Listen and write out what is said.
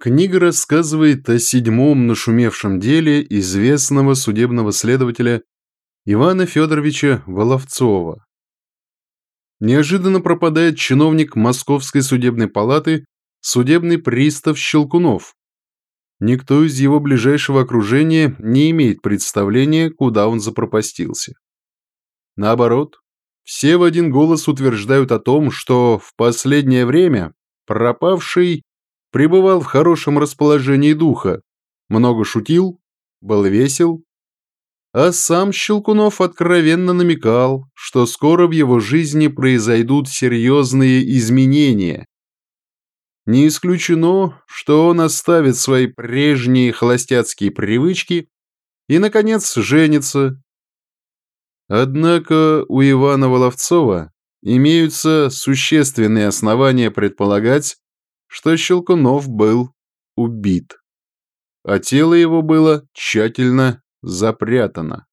Книга рассказывает о седьмом нашумевшем деле известного судебного следователя Ивана Федоровича Воловцова. Неожиданно пропадает чиновник Московской судебной палаты, судебный пристав Щелкунов. Никто из его ближайшего окружения не имеет представления, куда он запропастился. Наоборот, все в один голос утверждают о том, что в последнее время пропавший пребывал в хорошем расположении духа, много шутил, был весел, а сам Щелкунов откровенно намекал, что скоро в его жизни произойдут серьезные изменения. Не исключено, что он оставит свои прежние холостяцкие привычки и, наконец, женится. Однако у Ивана Воловцова имеются существенные основания предполагать, что Щелкунов был убит, а тело его было тщательно запрятано.